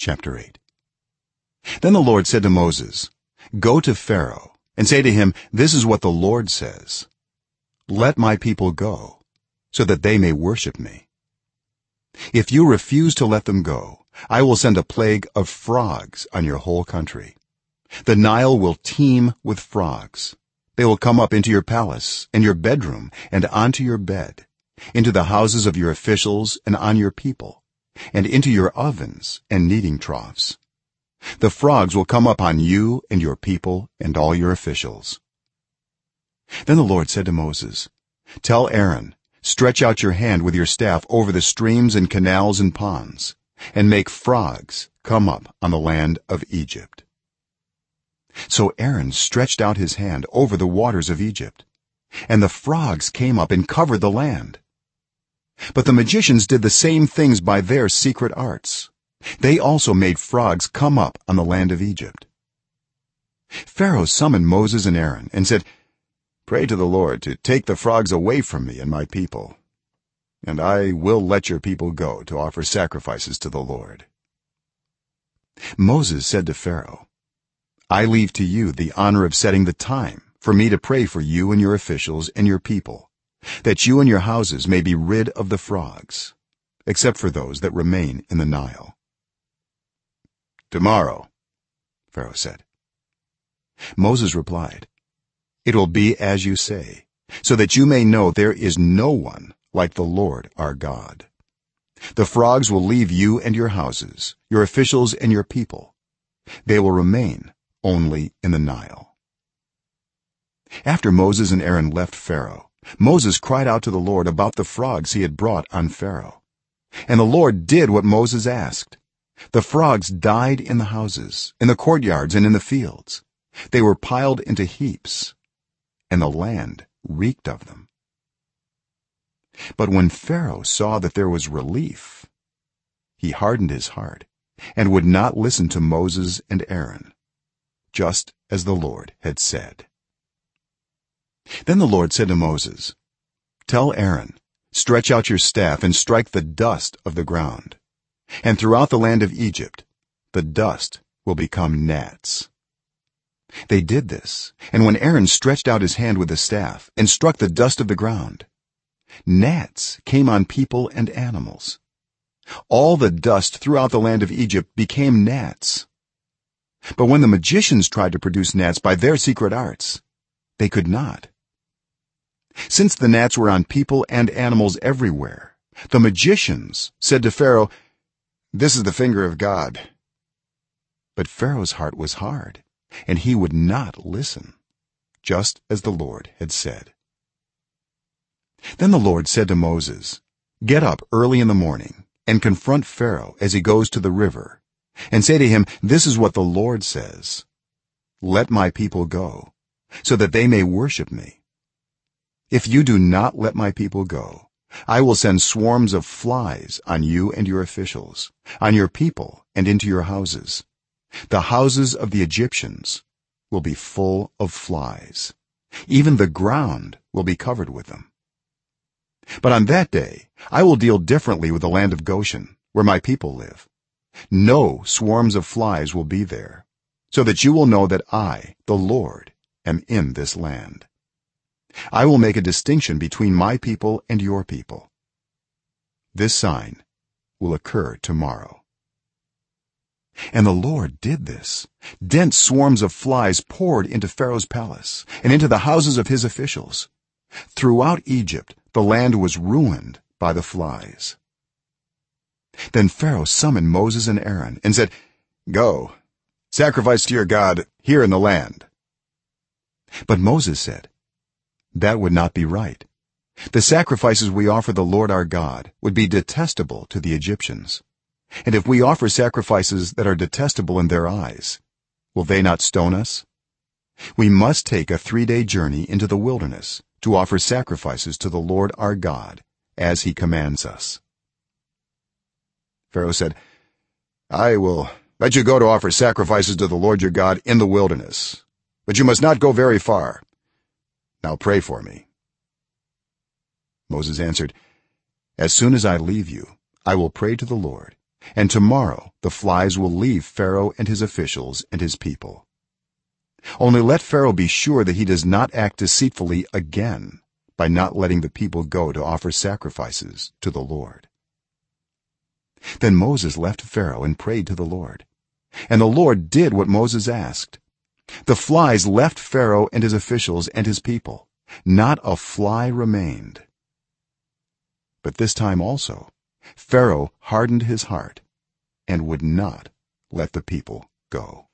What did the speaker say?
chapter 8 then the lord said to moses go to pharaoh and say to him this is what the lord says. Let my people go so that they may worship me. If you refuse to let them go i will send a plague of frogs on your whole country. The nile will teem with frogs. They will come up into your palace and your bedroom and onto your bed into the houses of your officials and on your people and into your ovens and kneading troughs. The frogs will come up on you and your people and all your officials. Then the lord said to moses tell aaron stretch out your hand with your staff over the streams and canals and ponds and make frogs come up on the land of egypt. So aaron stretched out his hand over the waters of egypt and the frogs came up and covered the land but the magicians did the same things by their secret arts. They also made frogs come up on the land of egypt. Pharaoh summoned moses and aaron and said pray to the lord to take the frogs away from me and my people and i will let your people go to offer sacrifices to the lord. Moses said to pharaoh i leave to you the honor of setting the time for me to pray for you and your officials and your people that you and your houses may be rid of the frogs except for those that remain in the nile. Tomorrow pharaoh said. Moses replied it will be as you say so that you may know there is no one like the lord our god. The frogs will leave you and your houses your officials and your people. They will remain only in the nile. After moses and aaron left pharaoh moses cried out to the lord about the frogs he had brought on pharaoh. And the lord did what moses asked. The frogs died in the houses in the courtyards and in the fields. They were piled into heaps and the land reeked of them. But when pharaoh saw that there was relief he hardened his heart and would not listen to moses and aaron just as the lord had said then the lord said to moses tell aaron stretch out your staff and strike the dust of the ground. And throughout the land of egypt the dust will become gnats. They did this and when aaron stretched out his hand with the staff and struck the dust of the ground gnats came on people and animals. All the dust throughout the land of egypt became gnats. But when the magicians tried to produce gnats by their secret arts they could not. Since the gnats were on people and animals everywhere the magicians said to pharaoh this is the finger of god. But pharaoh's heart was hard and he would not listen just as the lord had said. Then the lord said to moses get up early in the morning and confront pharaoh as he goes to the river and say to him this is what the lord says. Let my people go so that they may worship me. If you do not let my people go i will send swarms of flies on you and your officials on your people and into your houses. The houses of the egyptians will be full of flies. Even the ground will be covered with them. But on that day i will deal differently with the land of goshen where my people live. No swarms of flies will be there so that you will know that i the lord am in this land. I will make a distinction between my people and your people. This sign will occur tomorrow. And the lord did this. Dense swarms of flies poured into pharaoh's palace and into the houses of his officials. Throughout egypt the land was ruined by the flies. Then pharaoh summoned moses and aaron and said go sacrifice to your god here in the land but moses said that would not be right. The sacrifices we offer the lord our god would be detestable to the egyptians. And if we offer sacrifices that are detestable in their eyes will they not stone us? We must take a 3-day journey into the wilderness to offer sacrifices to the lord our god as he commands us. Pharaoh said i will let you go to offer sacrifices to the lord your god in the wilderness but you must not go very far. Now pray for me. Moses answered as soon as i leave you i will pray to the lord and tomorrow the flies will leave pharaoh and his officials and his people. Only let pharaoh be sure that he does not act deceitfully again by not letting the people go to offer sacrifices to the lord. Then moses left pharaoh and prayed to the lord. And the lord did what moses asked the flies left pharaoh and his officials and his people. Not a fly remained. But this time also pharaoh hardened his heart and would not let the people go